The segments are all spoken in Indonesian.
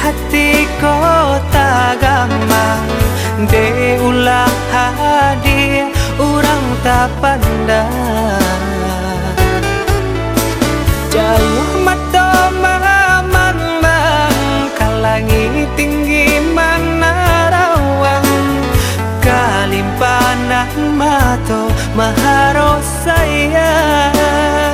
hati kota gampang De ulah hadir orang tak pandang. Jauh mata mamang Kalangi tinggi mana rawang. Kalimpanan mato maharo sayang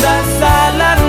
Sasala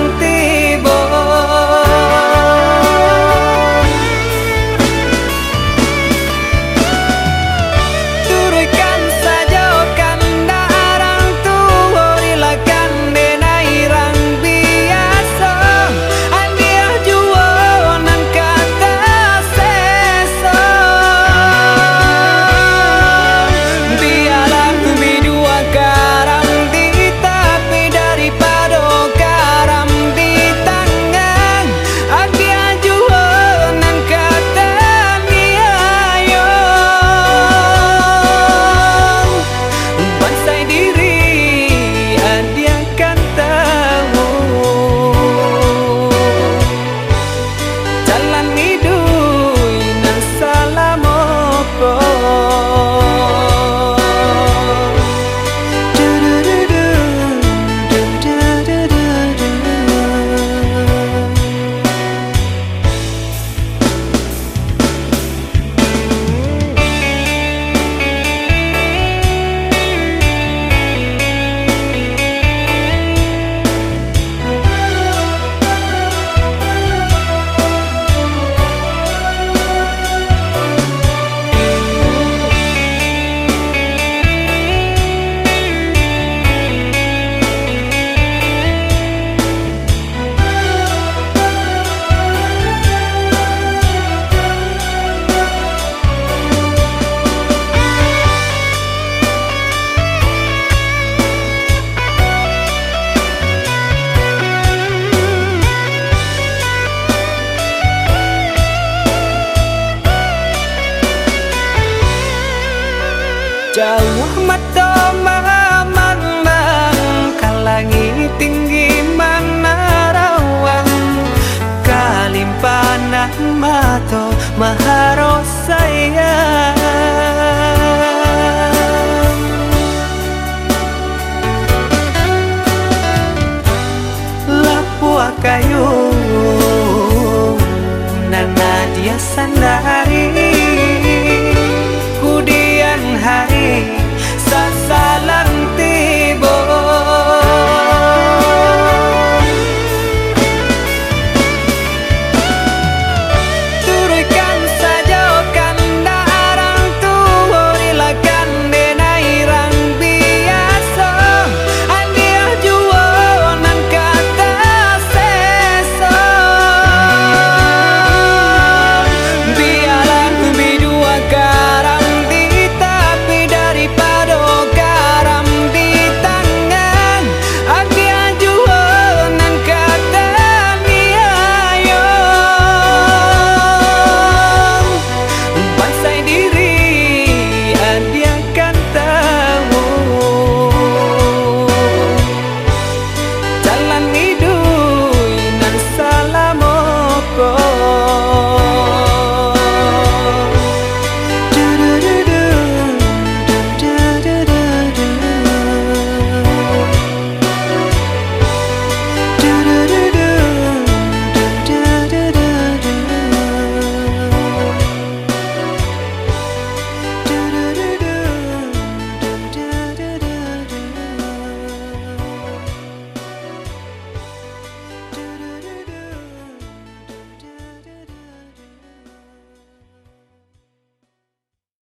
Harus sayang. Lapua kayu Nana dia sandar